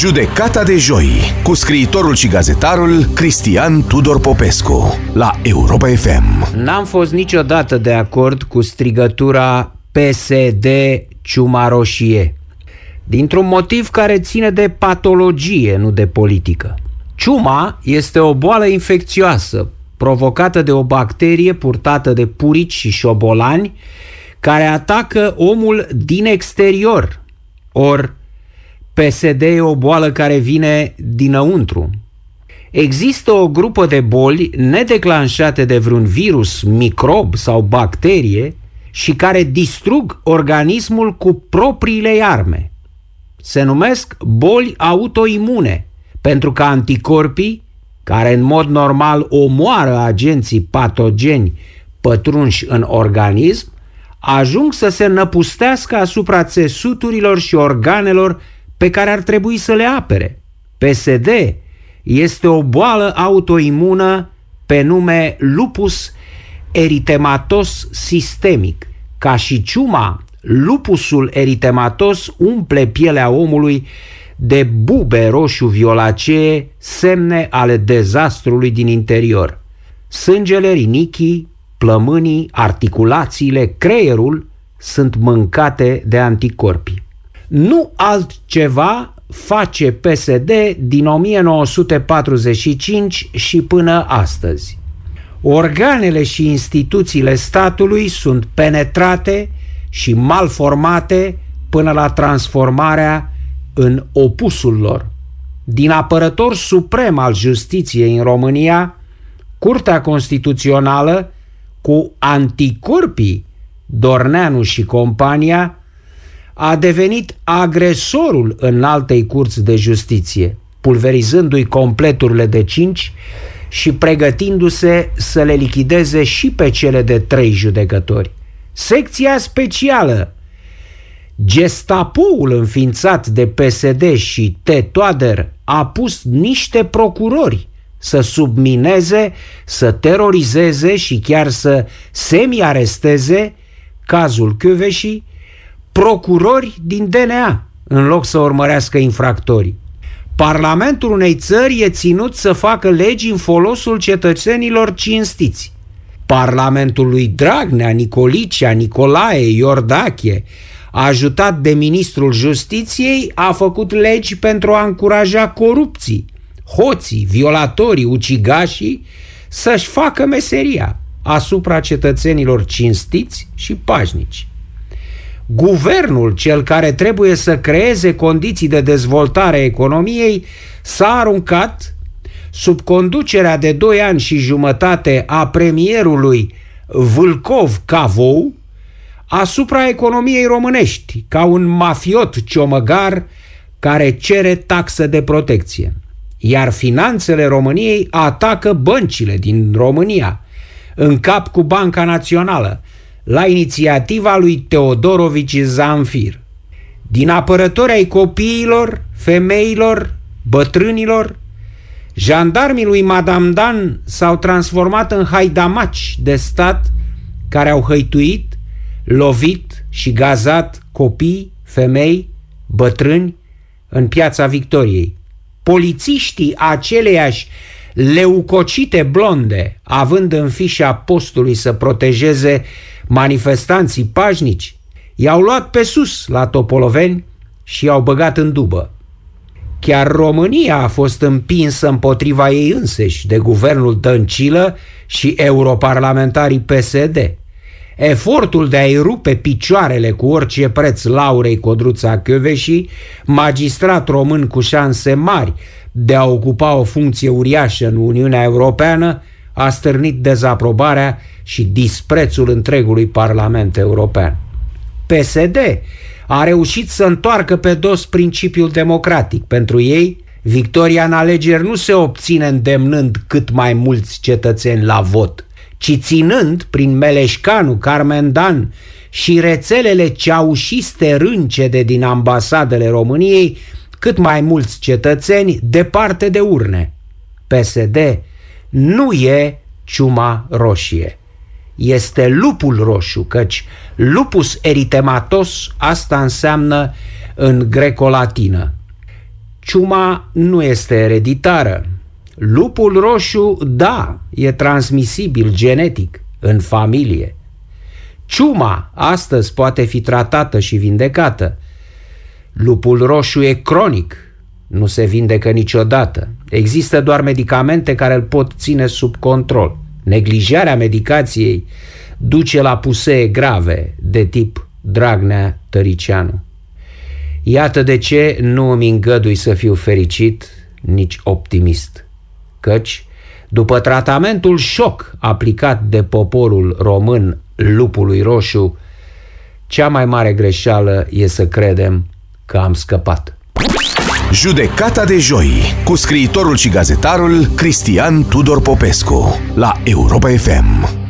Judecata de joi cu scriitorul și gazetarul Cristian Tudor Popescu la Europa FM. N-am fost niciodată de acord cu strigătura PSD ciuma roșie. Dintr-un motiv care ține de patologie, nu de politică. Ciuma este o boală infecțioasă provocată de o bacterie purtată de purici și șobolani care atacă omul din exterior. Or, PSD e o boală care vine dinăuntru. Există o grupă de boli nedeclanșate de vreun virus, microb sau bacterie și care distrug organismul cu propriile arme. Se numesc boli autoimune, pentru că anticorpii, care în mod normal omoară agenții patogeni pătrunși în organism, ajung să se năpustească asupra țesuturilor și organelor pe care ar trebui să le apere. PSD este o boală autoimună pe nume lupus eritematos sistemic. Ca și ciuma, lupusul eritematos umple pielea omului de bube roșu-violacee, semne ale dezastrului din interior. Sângele, rinichii, plămânii, articulațiile, creierul sunt mâncate de anticorpi. Nu altceva face PSD din 1945 și până astăzi. Organele și instituțiile statului sunt penetrate și malformate până la transformarea în opusul lor. Din apărător suprem al justiției în România, Curtea Constituțională, cu anticorpii Dorneanu și compania, a devenit agresorul în altei curți de justiție, pulverizându-i completurile de cinci și pregătindu-se să le lichideze și pe cele de trei judecători. Secția specială Gestapoul înființat de PSD și T. Toader a pus niște procurori să submineze, să terorizeze și chiar să semi-aresteze cazul Chiuveșii procurori din DNA în loc să urmărească infractorii. Parlamentul unei țări e ținut să facă legi în folosul cetățenilor cinstiți. Parlamentul lui Dragnea, Nicolicea, Nicolae, Iordache, ajutat de ministrul justiției, a făcut legi pentru a încuraja corupții, hoții, violatorii, ucigașii să-și facă meseria asupra cetățenilor cinstiți și pașnici. Guvernul, cel care trebuie să creeze condiții de dezvoltare a economiei, s-a aruncat sub conducerea de doi ani și jumătate a premierului Vâlcov Cavou asupra economiei românești, ca un mafiot ciomăgar care cere taxă de protecție. Iar finanțele României atacă băncile din România, în cap cu Banca Națională, la inițiativa lui Teodorovici Zamfir. Din apărători ai copiilor, femeilor, bătrânilor, jandarmii lui Madame Dan s-au transformat în haidamaci de stat care au hăituit, lovit și gazat copii, femei, bătrâni în piața Victoriei. Polițiștii aceleiași leucocite blonde, având în fișa postului să protejeze manifestanții pașnici, i-au luat pe sus la Topoloveni și i-au băgat în dubă. Chiar România a fost împinsă împotriva ei înseși de guvernul Dăncilă și europarlamentarii PSD. Efortul de a-i rupe picioarele cu orice preț Laurei Codruța Chioveși, magistrat român cu șanse mari de a ocupa o funcție uriașă în Uniunea Europeană, a stârnit dezaprobarea și disprețul întregului Parlament European. PSD a reușit să întoarcă pe dos principiul democratic. Pentru ei, victoria în alegeri nu se obține îndemnând cât mai mulți cetățeni la vot, ci ținând prin Meleșcanu, Carmen Dan și rețelele ceaușiste râncede din ambasadele României cât mai mulți cetățeni departe de urne. PSD nu e ciuma roșie. Este lupul roșu, căci lupus eritematos asta înseamnă în greco-latină. Ciuma nu este ereditară. Lupul roșu, da, e transmisibil genetic, în familie. Ciuma astăzi poate fi tratată și vindecată. Lupul roșu e cronic, nu se vindecă niciodată. Există doar medicamente care îl pot ține sub control. Neglijarea medicației duce la pusee grave de tip Dragnea Tăricianu. Iată de ce nu îmi îngădui să fiu fericit, nici optimist. Căci, după tratamentul șoc aplicat de poporul român lupului roșu, cea mai mare greșeală e să credem că am scăpat. Judecata de joi cu scriitorul și gazetarul Cristian Tudor Popescu la Europa FM.